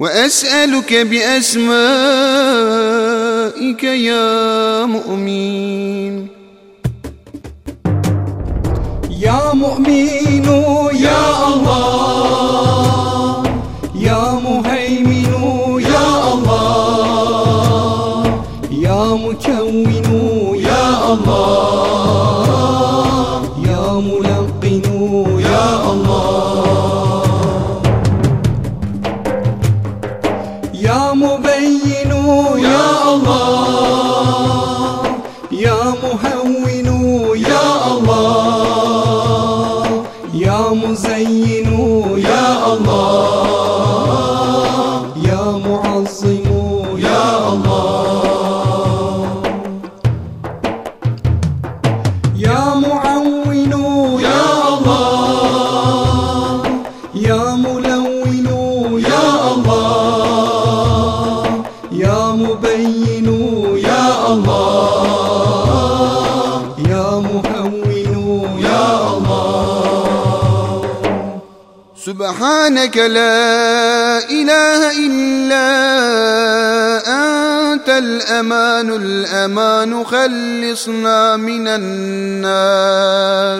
وأسألك بأسمائك يا مؤمن. يا مؤمن يا الله. يا مهيمن يا الله. يا مكون يا الله. يا مبين يا الله. يا مهون يا الله. يا مزين يا الله. يا معظم يا الله. يا مبين يا الله. يا مهون يا الله. سبحانك لا إله إلا أنت الأمان الأمان خلصنا من النار.